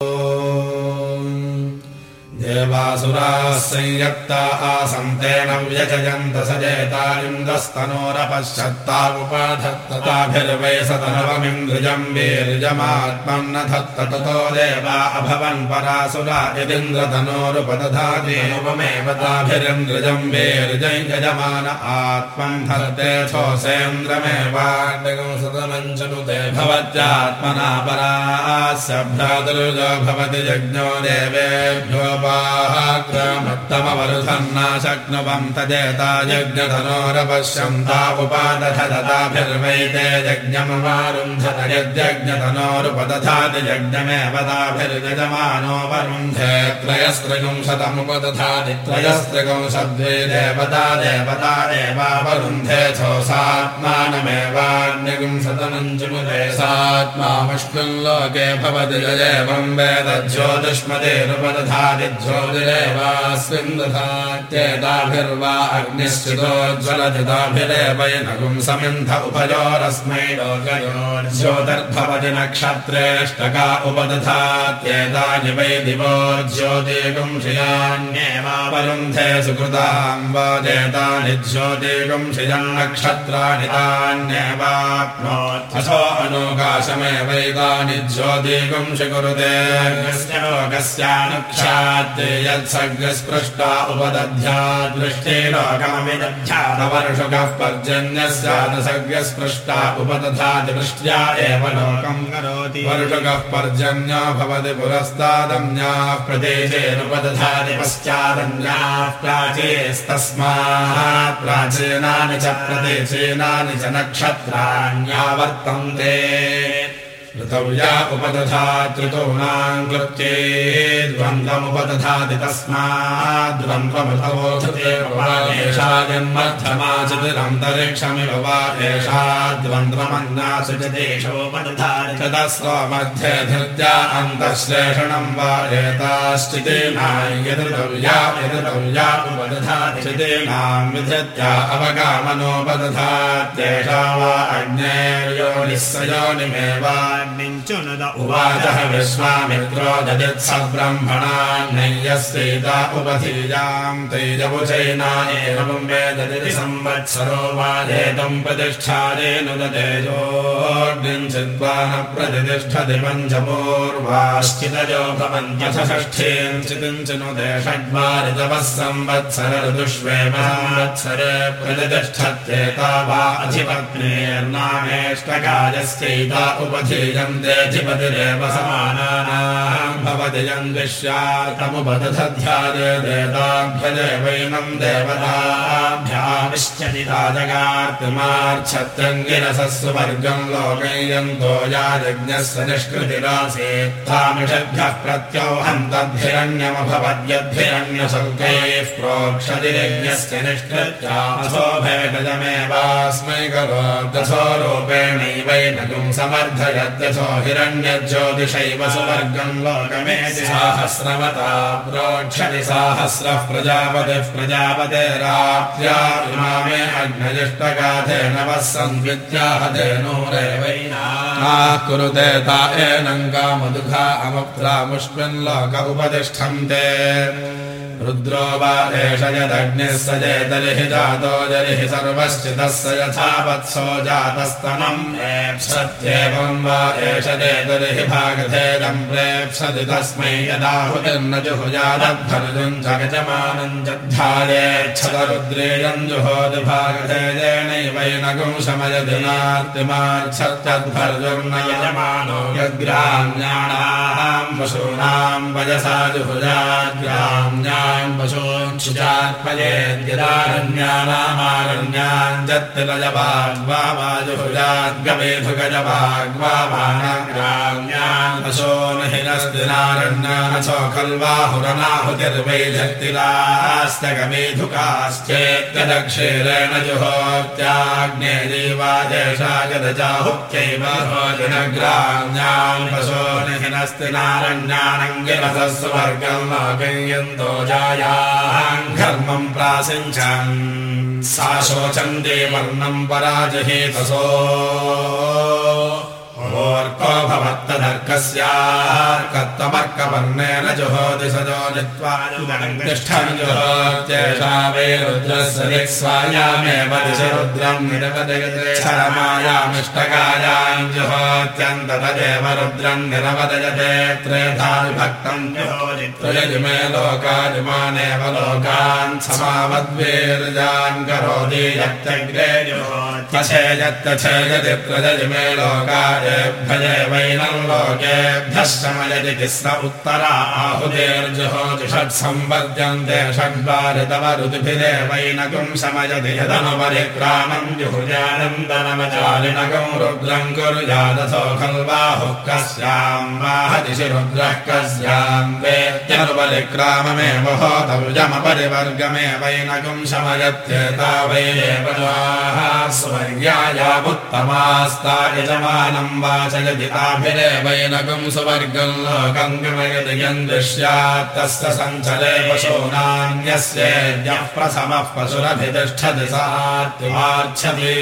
Oh. देवासुराः संयत्ता आसन्तेन व्यजयन्त स जेतालिन्दस्तनोरपश्चत्तामुपाधत्तताभिर्वै सतनवमिन्द्रिजम् वीर्यमात्मम् धत्त ततो देवा अभवन् परासुरा यदिन्द्रतनोरुपदधातेनुपमेव ताभिरिन्द्रिजम् वीर्जै यजमान आत्मम् धत्तेऽथोऽसेन्द्रमेवाण्डगम् सतमञ्चनुते भवत्यात्मना परास्य भ्रातरुजो भवति यज्ञो देवेभ्यो यज्ञधनोरपश्यन्ता उपादधताभिर्वैते यज्ञमवारुन्धत यद्यज्ञधनोरुपदधाति यज्ञमेव ताभिर्यजमानोपरुन्धे त्रयस्त्रिगुंशतमुपदधाति त्रयस्त्रिगुंशद्वे देवता देवता एवावरुन्धे सोऽसात्मानमेवान्यगुंशतमञ्जुमुदे सात्मामुष्मिन् लोके भवति यजेवम् वेद ज्योतिष्मतेरुपदधाति अग्निश्चितोज्ज्वलजिताभिरेव नगुम् समिन्ध उभयोरस्मै लोकयोर्ज्योतिर्भवति नक्षत्रेष्टका उपदधात्येतानि वै दिवो ज्योतिगुंशियान्येवावरुन्धे सुकृताम् वाजेतानि ज्योतिगुंशिजम् नक्षत्राणि तान्येवाप्नोत्थो अनुकाशमेवैतानि ज्योतिगुंशि कुरुते लोकस्यानुक्षात् यत्सर्गस्पृष्टा उपदध्यादृष्टे लोकमविदध्यादवर्षुकः पर्जन्यस्यादसर्गस्पृष्टा उपदधाति वृष्ट्या एव लोकम् करोति। वर्षुकः पर्जन्यो भवति पुरस्तादन्याः प्रदेशेनुपदधाति पश्चादन्याः प्राचेस्तस्मात् प्राचीनानि च प्रदेशेनानि च नक्षत्राण्यावर्तन्ते ऋतव्या उपदधातृतूनाम् कृत्ये द्वन्द्वमुपदधाति तस्माद्वन्द्वमृतवोधते एषा जन्मर्थमाचितिरन्तरिक्षमिव वा एषा द्वन्द्वमन्नासुजदेशोपदधाति ततस्व मध्ये धृत्या अन्तःश्लेषणम् वा एताश्चितेनाम् यदृतव्या यदृतव्या उपदधाति चितेनाम् विधृत्या अवगामनोपदधात्येषा वा अग्नेर्योनिः स योनिमेवा उवाचः विश्वामित्रो ददित्स ब्रह्मणान्नय्यस्यैता उपधीयाम् तैजवुचैना एवम् वेदति संवत्सरो वादेतम् प्रतिष्ठादेनुदतेजोऽग्निञ्चिद्वान प्रतिष्ठति पञ्चपूर्वाश्चितयो भवन्त्यथ षष्ठीञ्चितिञ्चिनुदे षड्वारितवः संवत्सर ऋतुष्वेव संवत्सरे प्रतिष्ठत्येता वा अधिपत्नेर्नामेष्टकायस्यैता उपधीयम् राजगार्तिमार्च्छत्रङ्गिरसस्व वर्गम् लोकयन्तो या यज्ञस्य निष्कृतिरासीत् तामिषभ्यः प्रत्यौहम् तद्भिरण्यमभवद्यद्भिरण्यशङ्कैः प्रोक्षतिरज्ञस्य निष्कृत्यासो भेदजमेवास्मै करो दशो समर्थयत्यथो हिरण्यज्योतिषैव सुवर्गम् लोकमेति साहस्रवता प्रोक्षति साहस्रः प्रजापतिः प्रजापतेराप्त्या इमामे अग्नजिष्टगाधेन वः सन्विद्याहधेनूरेवैना कुरुते ता एनङ्गामदुघा अमुत्रामुष्मिन् लोक उपतिष्ठन्ते रुद्रो वा एष यदग्निः स चेतरिः जातो जरिः सर्वश्चितस्य यथा वत्सो जातस्तनम् प्रेप्स्यत्येवम् वा एष चेतरिः भागधेदम् प्रेप्सति तस्मै यदाहुतिर्न जुहुजादद्धनुजुम् च गजमानम् च ध्यायेच्छत रुद्रेयम् जुहोति भागधेदेनैवैनगुं शमयदिनार्तिमार्च्छत्यद्भर्जुर्न यजमानो यद्ग्राम्याणाम् पशूनाम् वयसा जुहुजाग्राम्या निहिनस्तिनारण्यानसो खल्वाहुरनाहुतिर्वैधत्तिलाश्च गमेधुकाश्चेत्यदक्षेरेण जुहोत्याग्ने देवादेशागदजाहुत्यैव भोजनग्राम्यान् पशो निहिनस्तिनारण्यानङ्गिरसस्वर्गम् लोकयन्तो जायाम् घर्मम् प्रासिञ्चन् सा शोचन्ते वर्णम् पराजहेतसो ओर्को भवत्तदर्कस्यार्कत्वमर्कवर्णेन जुहोति सजो जित्वा तिष्ठन् जुहोत्येषा वै रुद्रस्य दिक्स्वायामेव दिशि रुद्रम् निरवदयते शरमायामिष्टकायाम् जुहोत्यन्ततदेव रुद्रम् निरवदयते त्रेधा विभक्तम् त्रयजिमे लोकादिमानेव लोकान् समावद्वीर्जान् करोति यत्यग्रे जुहोत्यछेयत्यछेयति प्रजजिमे लोकादेभ्यजेवैनम् लोकेभ्यः शमयति तिस्र उत्तरा आहुतेर्जुहोति षट् संवर्ध्यन्ते षड्वारितव ऋतुभिरेवैनकम् शमयति यदनुपरिक्रामम् जुहुजानन्दनमचालिनकम् रुद्रम् कुरुजादसो खल्बाहुः कस्याम् वाहदिशि रुद्रः कस्याम् वेत्यनुपरिक्राममेव होतवृजमपरिवर्गमेवैनकम् शमयत्येता वै स्वर्यायामुत्तमास्ता यजमानम् वाचयति ताभिरेवैनकम् सुवर्गम् लोकम् गमयति यम् दृश्यात् तस्य सञ्चले पशूनान्यस्येद्यः प्रथमः पशुरभितिष्ठति सार्तिमार्च्छति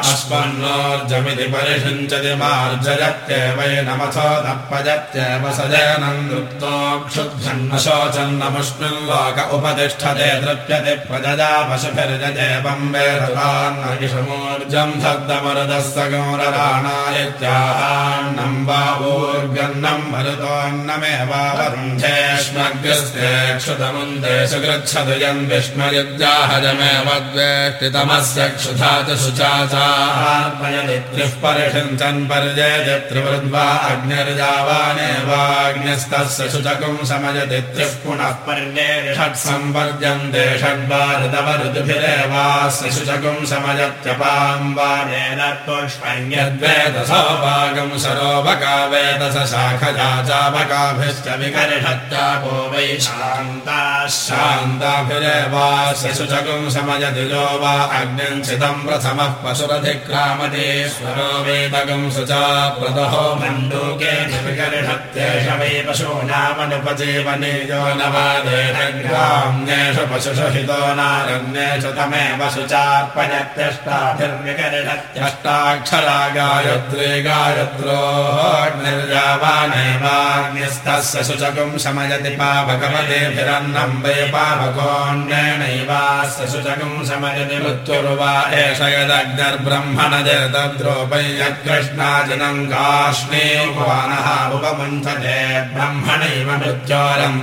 अश्वन्नोर्जमिति परिषिञ्चति मार्जयत्येवैनमथो दप्पजत्येव सजनम् नृप्तो क्षुद्भ्यन्नशोचन्नमुष्मिल्लोक उपतिष्ठते तृप्यति प्रजजा पशुभिर्जदेवम् वेदतान्नमूर्जम् धग्धमरुदस्तगौरराणा इत्याहान्नम् वा ऊर्गन्नम् मरुतोऽन्नमेवावरुन्धेष्मग्रस्ते क्षुतमुन्दे सुगृच्छतु यम् विष्णुयुग्जाहजमेव द्वेष्टितमस्य क्षुधा च शुचा च त्रिः परिषिञ्चन् पर्ययति त्रिवृद्वा अग्निर्जावानेवाग्न्यस्तस्य शुचकम् समयति त्रिः पुनः पर्येति षट् संवर्जन्ते षड्वा ऋतव ऋतुभिरेवास्य शुचकम् समयत्यपाम् वानेन पुष्पन्यद्वेदसोपागम् सरोपकावेदस शाखजा चापकाभिश्च विकर्षत्यापो वै शान्ताः शान्ताभिरेवास्य शुचकम् समयति यो वा अग्निञ्चितम् प्रथमः पशुरधिक्रामतेश्वरो वेदकम् सुचा प्रदहो मण्डूके विकर्षत्येष शुचार्पयत्यष्टाभिर्विकर्षत्यष्टाक्षरा गायत्रे गायत्रोर्जावानेवाग्निस्तस्य शुचकम् शमयति पावकमतेभिरन्नम् वै पावकोऽन्येनैवास्य शुचकम् शमयति मृत्युर्वा एष यदग्निर्ब्रह्मण जतद्रोपै यत्कृष्णाजिनम् काश्मीवानः उपमुञ्चते ब्रह्मणैव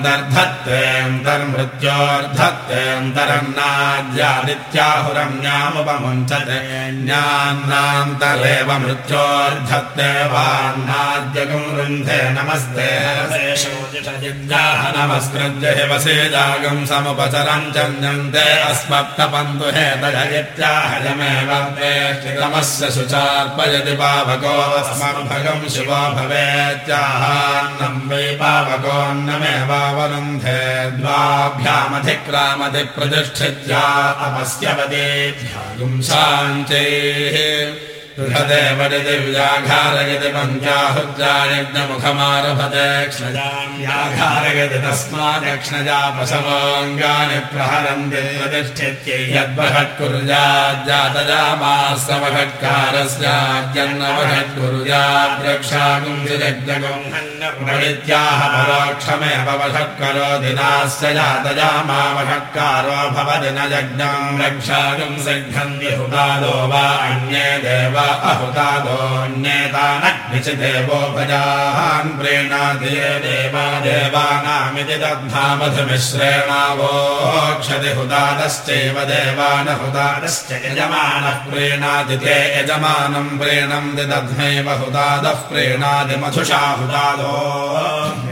दर्धत्तेऽन्तर्मृत्योर्धत्तेऽन्तरन्नाद्यादित्याहुरम्यामुपमुञ्चते ज्ञान्नान्तरेव मृत्योर्धत्तेवान्नाद्यगम् रुन्धे नमस्ते। चन्यन्ते अस्मत्तपन्तु हेतजगित्याहजमेव वेष्टितमस्य शुचार्पयति पावकोऽस्मद्भगम् शिवो वै पावकोऽन्नमेवावरुन्धे द्वाभ्यामधिक्रामति प्रतिष्ठित्या अपस्यवदेभ्यागुम् शान्तेः बृहदे वडिति व्याघारयति पञ्चाहुद्रायज्ञमुखमारभते क्षजाघारयति तस्मादक्ष्णजा पशवाङ्गानि प्रहरन्ति प्रतिष्ठित्यै यद्वषट्कुर्याज्जातजामास्तवषट्कारस्याज्जन्नवषट्कुर्यात् रक्षाकुञ्जजग्जगम् वडित्याह परोक्षमेव वषट्करोति नास्य जातजामावषट्कारो भवति न जग्नम् रक्षाकुम् सिद्धन्ति हुतादो वा अन्ये देव अहुतादोऽन्येतानग्निच देवोपजान् प्रीणाति ये देवा देवानामिति दग्धामधुमिश्रेणावोक्षति हुतादश्चैव देवानहुतादश्च यजमानः प्रीणाति ते यजमानम् प्रीणन्ति दध्मैव हुतादः प्रीणाति मधुषा हुतादो।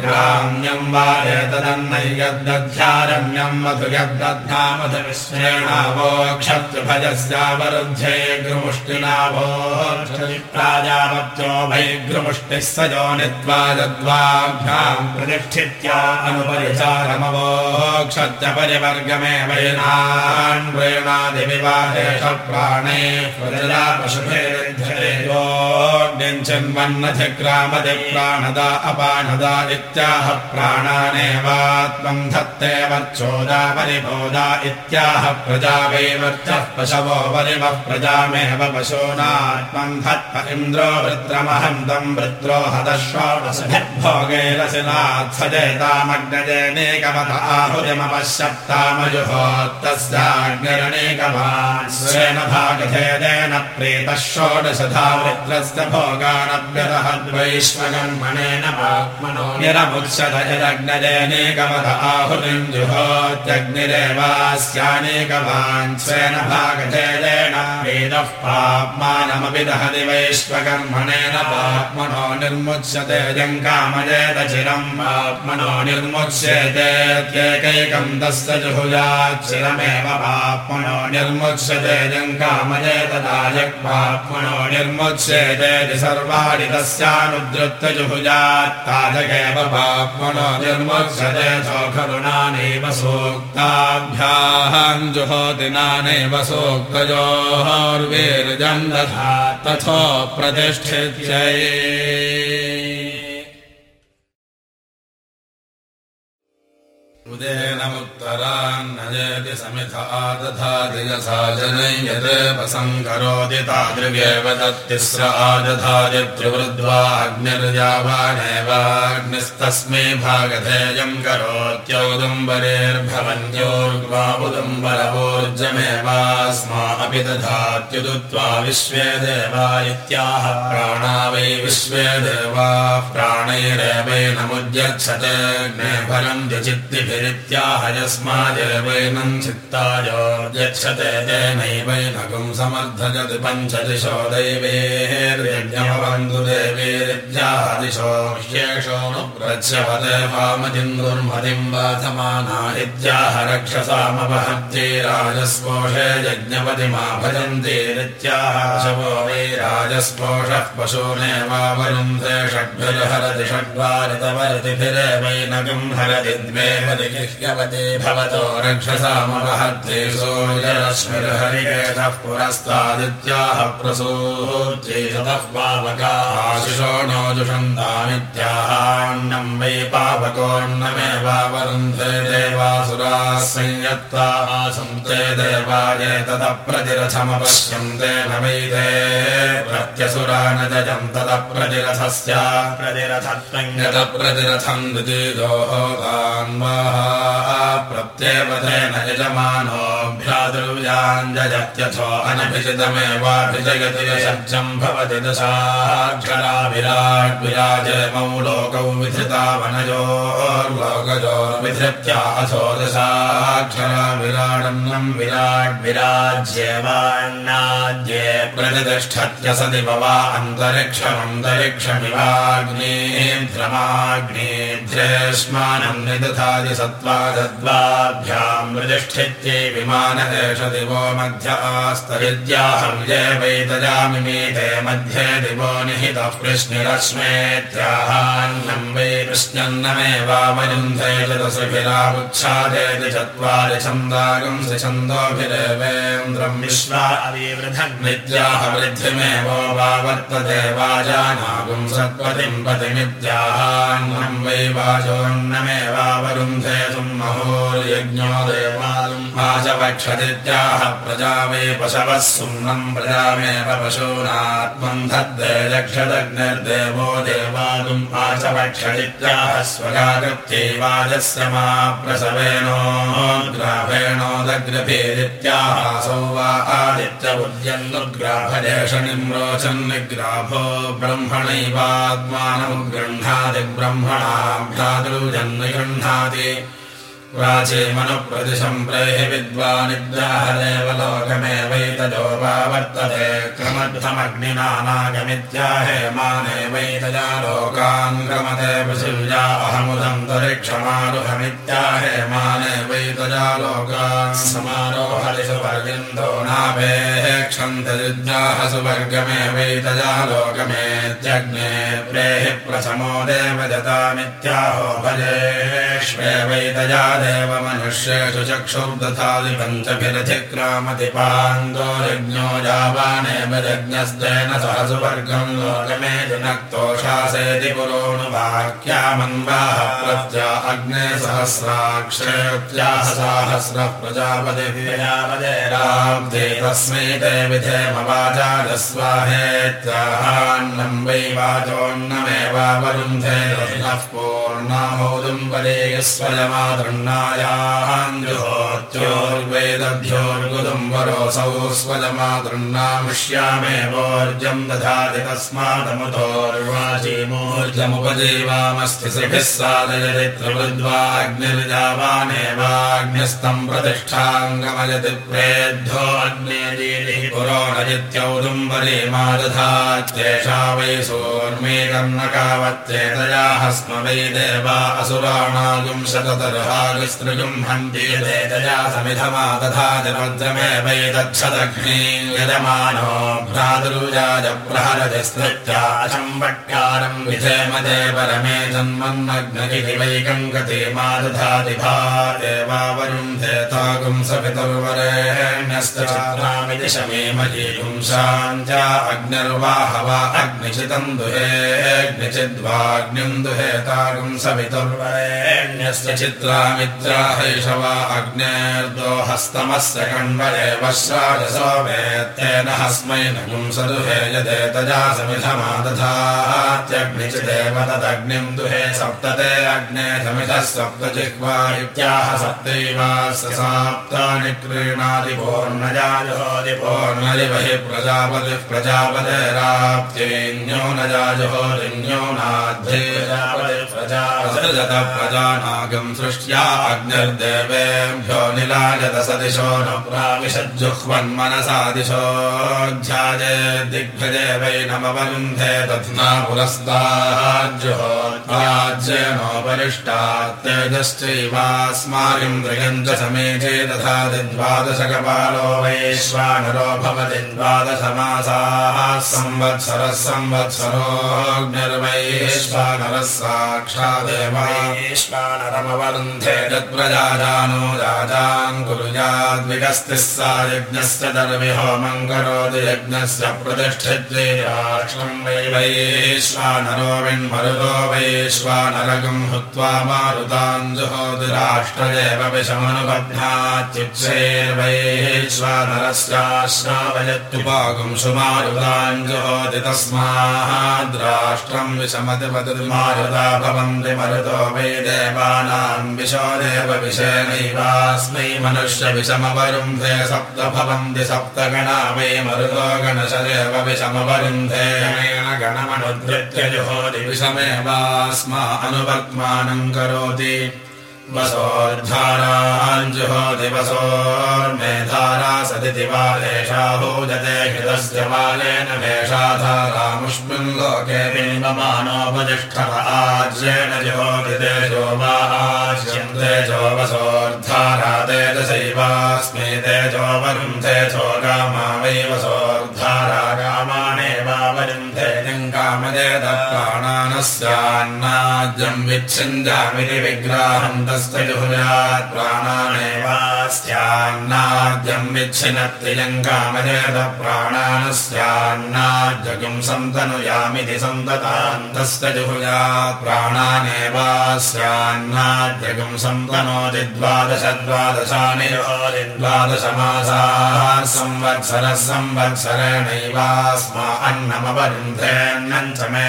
ग्राम्यम् वा एतदन्नैयद्दध्यारण्यम् मधु यद्दध्ना गृमुष्टिनावो प्राजापत्यो भैघ्रमुष्टिः स यो नित्वाजद्वाभ्याम् प्रतिष्ठित्या अनुपरिचारमवोक्षत्यपरिवर्गमे वैनान् प्रेणादिविवाहेष प्राणे प्रजया पशुभिर्ध्यते चिन्वन्नधिक्रामधिप्राणदा अपानदा इत्याह प्राणानेवात्मम् धत्ते वर्चोदा परिबोधा इत्याह प्रजा वै वर्चः पशवो वरिमः प्रजामेव पशूनात्मम् इन्द्रो वृत्रमहम् तम् वृत्रो हदश्वासभिर्भोगैरसिनात्सजेतामग्नजेनेकमथ आहुरिमपश्यत्तामजुहोत्तस्याग्निरणेकवान् स्वेन भागधेदेन प्रेतः षोडशधा निरमुत्सद यदग्नजयनेकमथ आहुतिम् जुहोत्यग्निरेवास्यानेकवान् स्वेन भागधेदेन वेदः दहति वैश्वकर्मणेन पाप्मनो निर्मुच्यते जङ्कामजेत चिरम् पाप्मनो निर्मुच्यतेत्येकैकम् तस्य जुहुजाच्चिरमेव पाप्मनो निर्मुच्यते जङ्कामजेत दाजक्पाप्मनो निर्मुच्यते सर्वाणि तस्यानुद्रुत्य जुहुजात्ताजगेव पाप्मनो निर्मुच्यते खरुणानेव सूक्ताभ्याहम् जुहोतिनानेव सूक्तयोर्वीर्जम् दधा तथो प्रतिष्ठित्यै उदेनमुत्तरान्नयति समिथ आदधाति यथा जनयदेवसङ्करोति तादृगेव तत्तिस्र आदधाति त्रिवृद्वा अग्निर्यावानेवाग्निस्तस्मै भागधेयम् करोत्यौदुम्बरेर्भवन्त्योर्ग्वा उदुम्बरवोर्जमेवास्मा अपि दधात्युदुत्वा विश्वे देवा इत्याह प्राणा वै विश्वे देवा प्राणैरेवैनमुद्यच्छते अग्नेफलम् द्यचित्तिभिः ित्याहयस्मादेवैनम् चित्तायोद्यक्षते तेनैवैनकम् समर्थयति पञ्चदिशो दैवेर्यज्ञमवन्तु देवेर्याः दिशो ह्येषो नु प्रच्यपदे वामतिम् दुर्मतिम् बाधमाना इत्याह रक्षसामवहत्यै राजस्पोषे यज्ञपतिमा भजन्ति नित्याह शवो वै राजस्पोषः पशूनेवावरुन्धे षड्भिर्हरति षड्वारितवरतिभिरेवैनकम् हरति द्वे जिह्यवते भवतो रक्षसामवहद्देशोजरश्मिर्हरिकेतः पुरस्तादित्याह प्रसूत्यैततः पावकाशिषो नो जुषन्तामित्याहान्नम् वै पावकोऽन्नमेवावरुन्धे देवासुराः संयत्ता आसन्ते प्रतिरथमपश्यन्ते न वै ते प्रत्यसुरा न जयम् तदप्रतिरथस्य प्रतिरथत्वङ्गतप्रतिरथम् द्वितीयोः तान्वाः प्रत्येवतेन यजमानोऽभ्यादुर्व्याञ्जयत्यथो अनभिषितमेवाभिजयति यशब्जम् भवति विराजमौ लोकौ विधृता वनयोर्लोकयोर्विधृत्या अथो दशाक्षरा विराडन्नम् विराट् विराज्येवान्नाद्ये प्रतिष्ठत्य सति वा अन्तरिक्षमन्तरिक्षमिवाग्नेभ्रमाग्नेभ्येष्मानम् निदधाति प्रतिष्ठित्यै विमानदेश दिवो मध्य आस्तरिद्याहम् ये मध्ये दिवो निहितः कृष्णिरश्मेत्याहान्नम् वै कृष्ण्यन्नमेवावयुन्धे चतसृभिरामुच्छादेति चत्वारि छन्दागम् छन्दोभिरेवेन्द्रम् विश्वा अविवृधग्नित्याह वृद्धिमेवो वा वर्तते वाजानागुम् सत्पतिम् पतिमित्याहान्नम् वै वाचोन्नमेवावरुन्धे सुमहोर्यज्ञो देवालुम् प्रजा वै पशवः सुम्नम् प्रजामेव पशूनात्मम् धद्दे यक्षदग्निर्देवो देवालुम् वाचवक्षदित्याह स्वगाकृत्यैवाजस्य मा प्रसवेनो ग्राभेणोदग्रभेदित्याहासौ वा आदित्य उद्यन्नुग्राभदेश निम्रोचन् प्रेहि विद्वानिद्याहदेव लोकमेवैतजो वा वर्तते क्रमध्वमग्निनानागमित्याहेमानेवैतजा लोकान् क्रमते पृथिव्या अहमुदन्तरिक्षमारुहमित्याहेमानेवैतजा लोकान् समारोहरिषु पर्यन्तो नाभेः क्षन्तयुज्ञाः सुवर्गमेवैतजा लोकमेत्यग्ने प्रेहि प्रथमो देव जतामित्याहो भजे विश्वेवैतया पञ्चभिरधिक्रामधिपान्दो यज्ञो यावानेव यज्ञस्तेन सह सुवर्गम् लोकमे जुनक्तोषासेति पुरोणुवाक्यामन्वाः प्रत्या अग्ने सहस्राक्षेत्याः साहस्रः प्रजापतिभिरापदेराब्धे तस्मै ते विधेमवाचारस्वाहेत्याहान्नम् वै वाचोन्नमेवावरुन्धे रत्नः पूर्णामौदुम्बरे स्वजमातृह्णायाहाञ्जुहोत्योर्वेदभ्योर्गुदुम्बरोऽसौ स्वजमातृह्णामिष्यामेवोर्जम् दधाति तस्मादमुतोर्वाचीमोर्जमुपजीवामस्ति श्रिभिः साधयति त्रिवृद्वाग्निर्जावानेवाग्न्यस्तम् प्रतिष्ठाङ्गमयति प्रेद्धो अग्नेदीतिः पुरो नजित्यौदुम्बरे मा दधात्येषा वै सोर्मे कर्णकावत्येतया हस्म वै देवा असुराणागुं शततर्हागस्त्रिजुम् हन्त्येतया समिधमा तथा जवज्रमे वै दक्षदग्नि यजमानो भ्रातरुजाय प्रहरजस्त्या अचम्बट्कारम् विधेमदे परमे जन्मन्नग्नगिरि वैकम् गते मा दधाति भा देवावरुन्धे तागुं सपितुर्वरेण्यश्च चित्रामिति शमे मयीगुंशान्त्या अग्निर्वाह वा अग्निचितम् दुहेऽग्निचिद्वाग्निम् दुहे तागुं सपितुर्वरेण्यस्य चित्रामित्राहैष मित्राहैषवा अग्नेर्दो हस्तमस्य कण्व एव श्राजसो वेत्तेन हस्मै नगुंसदुहे यदेतजा समिधमादधात्यग्निचिदेव तदग्निम् दुहे सप्तते अग्ने समिधः सप्तजिह्वा इत्याह सप्तैवास्य साप्तानि क्रीणादि पूर्णजाजुहोदि पूर्णरिव हि प्रजापतिः प्रजापतेराप्त्येन्यो न जाजुहोरिन्यो नाध्ये प्रजा। प्रजानागम् सृष्ट्या अग्निर्देवेभ्यो निलायत सदिशो न प्राविशज्जुह्वन्मनसा दिशो ध्याये दिग्भजे वै नमवरुन्धे तथ्ना पुरस्ताज्योज्येनोपरिष्टात् तेजश्चैवास्मारिन्द्रियम् च समेचे तथा द्वादशकपालो वैश्वानरो भवति द्वादशमासाः। संवत्सरः संवत्सरोऽग्निर्वैश्वानरः साक्षादेवैश्वानरमवरुन्धे कुरुयाद्विगस्तिः सा यज्ञस्य दर्वि होमम् करोति यज्ञस्य प्रतिष्ठित्वे राष्ट्रम् वै वैश्वानरो विन्मरुतो वैश्वानरगम् हुत्वा मारुतान् जुहोति राष्ट्रदेव विषमनुबध्नात्युक्षैर्वैश्वानरस्याश्रावयत्युपागुम् सुमारुतान् जुहोति तस्माद्राष्ट्रम् विषमति वदति मारुता भवन्ति मरुतो वै देवानाम् विशो देव विषयनैवास्मै मनुष्य विषमवरुन्धे सप्त भवन्ति सप्तगणा वै मरुतो गणशदेव विषमवरुन्धे गणमनुधृत्य जुहोति विषमेवास्मा अनुवर्त्मानम् करोति वसोर्धाराञ्जुहोति वसोर्मेधारा सदिति बालेषा भूजते हृदस्य बालेन भेषाधारामुष्मिन् लोके बिम्बमानोपतिष्ठत आज्येन ज्योति तेजो जो वसोर्धारा तेजसैवास्मे तेजो वरुन्धे चो गामा वै वसोर्धारा गामानेवावरुन्धे कामदेत प्राणानस्यान्नाद्यम् विच्छिञ्जामिति विग्राहम् तस्य जुहुयात् प्राणानेवास्यान्नाद्यम् विच्छिनत्ययम् कामदेत प्राणानस्यान्नाद्यगुम् सन्तनुयामिति सन्ततान्तस्य जुहुयात् प्राणानेवास्यान्नाद्यगुम् सन्तनोति द्वादश द्वादशानि द्वादशमासाः संवत्सरः संवत्सरेणैवास्मा अन्नमवरुन्धेऽन्नम् च मे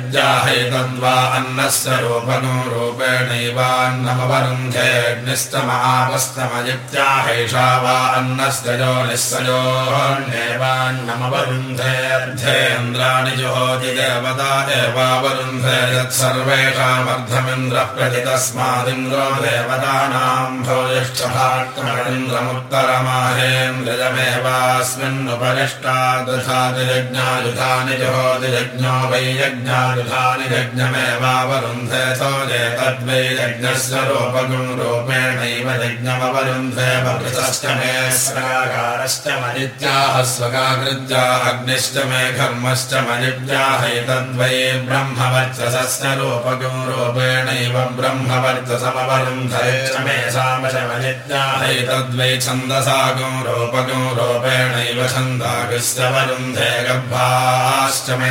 क्षुच्चमयज्जाहैतद्वा अन्नस्य रूपनो रूपेणैवान्नमवरुन्धेऽग्निस्तमापस्तमयित्याहैषा वा अन्नस्य जोनिस्सजोन्नेवान्नमवरुन्धेऽर्थेन्द्राणि जुहोति देवता एवावरुन्धे यत्सर्वेषामर्धमिन्द्रः प्रति तस्मादिन्द्रो देवतानाम् भोजिष्ठभाक्तमिन्द्रमुत्तरमाहेन्द्रजमेवास्मिन्नुपरिष्टा दधाति यज्ञायुधानि जुहोति यज्ञो वै यज्ञा युधानि यज्ञमेवावरुन्धे सोजे तद्वै यज्ञस्य रूपगुम् रूपेणैव यज्ञमवरुन्धे वृतश्च मे स्राकारश्च मनित्याः स्वकाकृत्या अग्निश्च मे घर्मश्च मनिव्याहैतद्वै ब्रह्मवर्चसस्य रूपगुम् रूपेणैव ब्रह्मवर्चसमवरुन्धे च मे सामशमनित्याहैतद्वै छन्दसागुम् रूपगुम् रूपेणैव वरुन्धे गर्भाश्च मे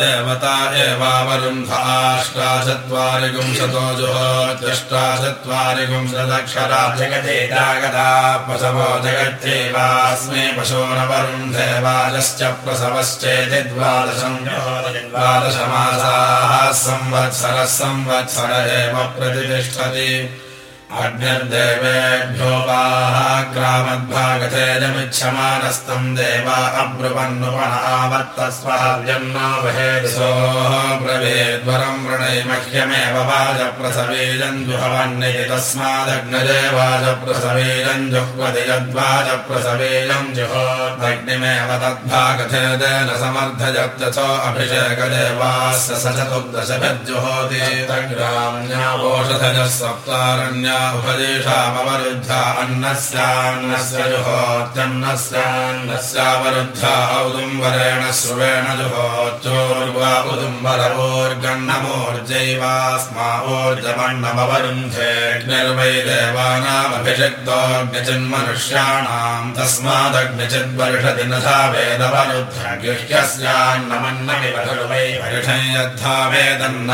देवता एवावरुन्धाष्टाचत्वारिगुंशतो जुहोत्यष्टाचत्वारिगुंशदक्षरा जगते जागता पशवो जगत्यैवास्मे पशो न वरुन्धे वाजश्च प्रसवश्चेति द्वादशं द्वादशमासाः संवत्सरः संवत्सर एव प्रतिष्ठति अग्निर्देवेभ्योपाग्रामद्भागतेजमिच्छमानस्तम् देवा अब्रुवन्नुपणावर्तस्वहव्यन्नो ब्रवेद्वरम् वृणै मह्यमेव वाजप्रसवेजम् जुहवन्निति तस्मादग्नजे वाजप्रसवेजम् जुह्वति यद्वाजप्रसवेजम् जुहोदग्निमेव तद्भागथेदेन समर्थयत्यथो अभिषेकदेवास्य स सप्तारण्या उपदेशामवरुद्धा अन्नस्यान्नस्य जुहोत्यन्नस्यान्नस्यावरुद्धा औदुम्बरेण श्रुवेण जुहोच्चोर्वा उदुम्बरवोर्गण्णमोर्जैवास्मा ऊर्जमण्णमवरुन्धेऽग्निर्वै देवानामभिषिक्तोऽग्निचिन्मनुष्याणाम् तस्मादग्निचिद्वर्षति न सा वेदवरुद्धगिह्यस्यान्नमन्नमिव खलु वै वर्षं यद्धा वेदन्नाद्याद्धा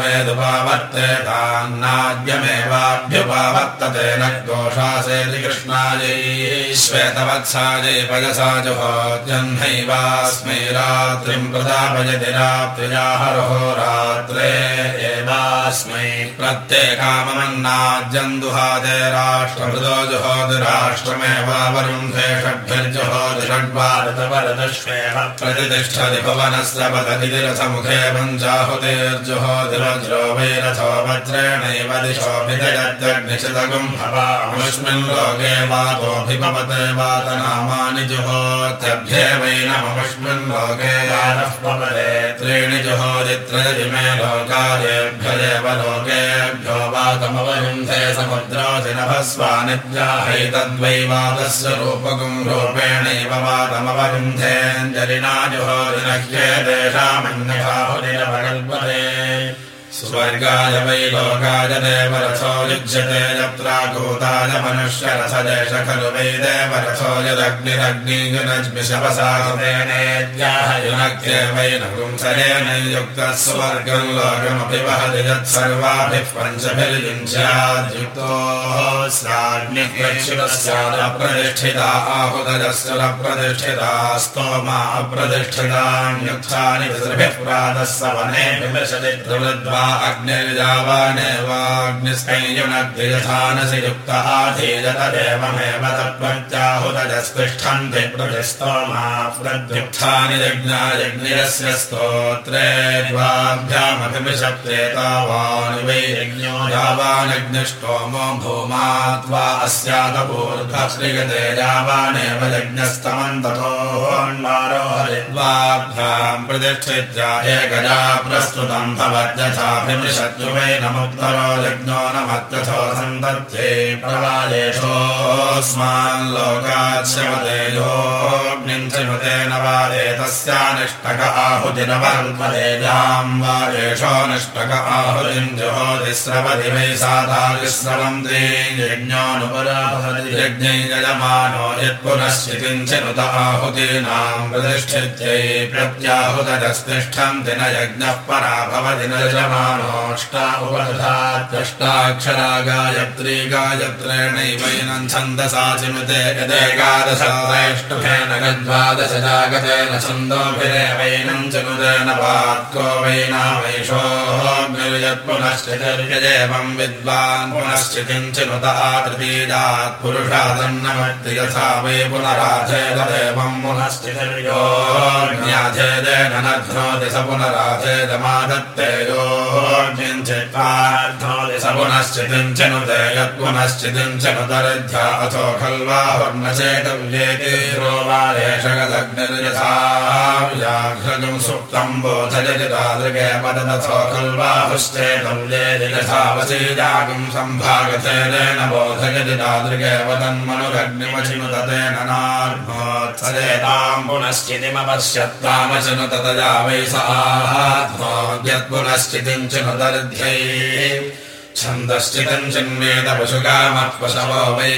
वेदुपावर्तेतान्ना ्यमेवाभ्युपावर्तते न दोषासेति कृष्णायै श्वेतवत्सायै पयसा जुहोद्यह्नैवास्मै रात्रिम् प्रदापयति रात्रिजाहरोः रात्रे एवास्मै प्रत्येकामन्नाद्यम् दुहादे राष्ट्रभृतो जुहोति राष्ट्रमेवावरुन्धे षड्भिर्जुहोति षड्वारतवरदश्वेव प्रतिष्ठति भुवनस्य पतति रथमुखे पञ्चाहुतेर्जुहोति वज्रो वैरथो वज्रेणैव दिशोऽभिदयत्यग्निशितगुम् भवामस्मिन् लोके यानः पवते त्रीणि जुहोति लोकादेभ्यदेव लोकेभ्यो समुद्रोजिनभस्वानित्याहैतद्वै वातस्य रूपगुम् रूपेणैव वातमवयुन्धेऽञ्जलिना जुहोदिनह्येतेषामन्यभाहुदिनवकल्पते स्वर्गाय वै लोकाय देवरथो युज्यते यत्राकूताय मनुष्यरथदेश खलु वै देवरथो यदग्निरग्निजुनज्मिषवसाहतेनेत्याहयुनक्त्येवैन पुंसरेण युक्तः स्वर्गम् लोकमपि वहति यत्सर्वाभिः पञ्चभिर्युञ्ज्याद्युक्तोऽस्याग्निप्रतिष्ठिता आहुतजस्सुरप्रतिष्ठिता स्तोमा अप्रतिष्ठितान्युक्तानि पितृभिः प्रातः सवने विमर्शति प्रवृद्वा अग्निर्जावानेवाग्निस्तैयुनद्विजधानसि युक्तः धीरत देवमेव तत्त्वजाहुतजस्तिष्ठन्ति प्रतिस्तोमा प्रद्युक्थानि जज्ञायज्ञिरस्य स्तोत्रे द्वाभ्यामभिमिषप्तेतावानि वै यज्ञो जावानग्निष्टोमो भूमा त्वा अस्यादपूर्धश्रियते जावानेव यज्ञस्तमन्ततोन्नारो हरिद्वाभ्याम् प्रतिष्ठित्या एकजा प्रस्तुतम् भवद्यथा भिमृशत्युवै नमुत्तरो यज्ञो न लोकाच्छमतेजोऽग्निञ्चिनुतेन वादे तस्यानिष्टक आहुतिरवर्मदेजाम् वादेशो निष्टक आहुतिम् जुहोतिस्रवति वै साधाविस्रवन्ति यज्ञोऽनुपराहति यज्ञै यजमानो यत्पुनश्चितिञ्चिनुत आहुतीनाम् प्रतिष्ठित्यै प्रत्याहुतजस्तिष्ठन्ति न यज्ञः परा भवति न यजमा उपदधात्यष्टाक्षरा गायत्री गायत्रेणैवैनं छन्दसा चिनुते यदेकादशेष्टुभेन गद्वादश जागतेन छन्दोभिरेवैनं चनुतेन पात्को वैनावैषोऽग्निर्यत्पुनश्चितिर्यजेवं विद्वान् पुनश्चितिं चिनुतः तृतीयात् पुरुषादन्नमर्ति यथा वै पुनराधेदेवं पुनश्चितिर्योऽग्न्याधेदेन न घ्नोति स पुनश्चितिं रोवादेशगदग्निर्यथा व्याघ्रजं सुप्तं बोधयति तादृगे पददथो खल्वाहुश्चेतव्येति यथा वसीजागं सम्भागतेन बोधयति तादृगे वदन्मनुरग्निमचिनुततेन नार्भोत्सदेतां पुनश्चितिमपश्यत्तामचिनुत तया वै स छन्दश्चितम् चिन्वेद पशुकामः पशवो वै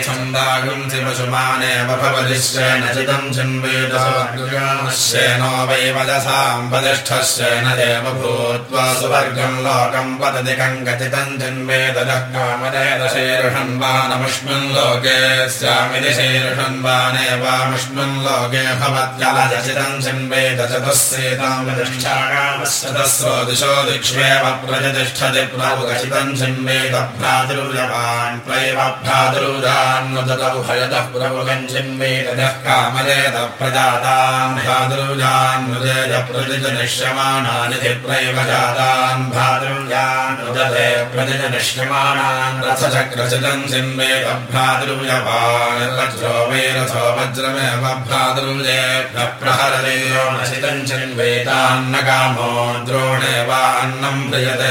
वै वदसाम् वदिष्ठश्चेन देव भूत्वा सुवर्गम् लोकम् वदति कङ्कचितम् चिन्वेदः कामदेदशीर्षन्वानमुष्मिन् लोके स्यामिति शीर्षन्वानेवामुष्मिन् लोके भवत्यलजचितम् चिन्वेद चतुस्सेताम् प्रतिष्ठाकामश्चतस्रो दिशो दिक्ष्वेव प्रतिष्ठति प्रभुकचितम् चिन्वेद वेदभ्रातरुर्यवान् प्रैव भ्रातरुजान्नुदतौ हयतः प्रभुगञ्जिन्वेदः प्रजातान् भ्रातरुजान्नुदय प्रतिजनिष्यमाणानिधि प्रैव जातान् भ्रातरुजान्नुदते प्रतिजनिष्यमाणान् रथचक्रचलम् रथो चिन्वेतान्न कामो प्रियते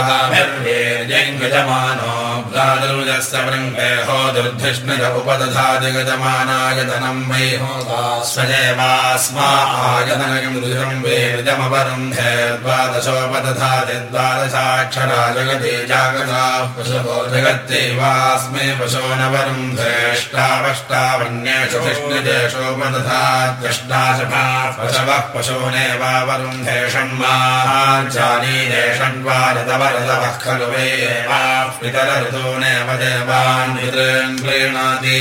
र्यङ्गजमानो भ्रातरुजस्य वृङ्गेहो दुर्धिष्णुज उपदधाति गजमानाय धनम् वै स्वजेवास्मा आयतनगम् वेर्जमवरुन्धे द्वादशोपदधाति द्वादशाक्षरा जगति जागता पशुभो जगत्यैवास्मे पशो न विष्णुजेषोपदधात्यष्टाशभा पशवः पशूनेवावरुन्धे षण्माजानीरे षण्वारतवरतवः खलु वै पितरऋतूनेव देवान् पितॄन् प्रीणाति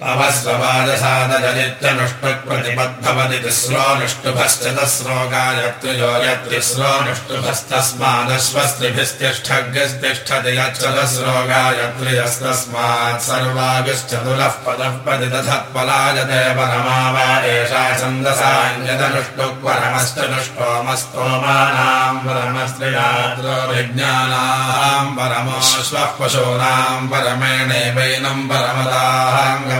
पवस्वपादसादजलित्यनुष्टुप्रतिपद्भवति तिस्रो नुष्टुभश्च तस्रो गायत्रियो यत्रिस्रो नुष्टुभस्तस्मादश्वस्त्रिभिस्तिष्ठग्यस्तिष्ठति यच्च तस्रो गायत्र्यस्तस्मात् सर्वागश्च तुलः पदः पदि तथत्पलायते परमा वा एषा छन्दसाञ्जतनुष्टुः परमश्च नुष्टोमस्तोमानाम् परमस्त्रियात्रो विज्ञानाम् परमोऽश्वः पशूनाम् परमेणैवैनम्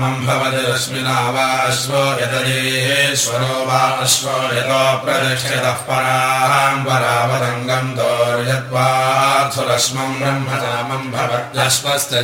भवति रश्मिना वा अश्वो यतयेश्वरो वा अश्वो यतो प्रतिष्ठितः पराम् परावरङ्गम्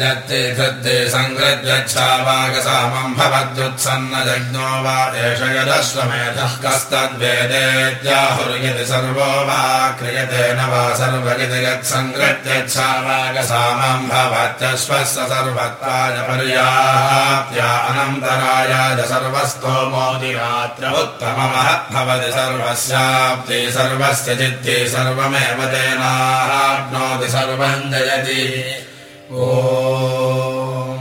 यत्ते हृद्ये सङ्गृद्यच्छावागसामम् भवत्युत्सन्न जज्ञो वा एष यदश्वमेधः कस्तद्वेदेत्याहुर्यति सर्वो वा क्रियते न वा सर्वगिति यत्सङ्गृत्यच्छावागसामम् भवत्यश्वस्य सर्वत्राय पर्याप्त्या अनन्तरायाय सर्वस्तोमोदिरात्र उत्तममहद्भवति सर्वस्याप्ति सर्वस्य चित्ते सर्वमेव तेनाप्नोति सर्वम् जयति। ओ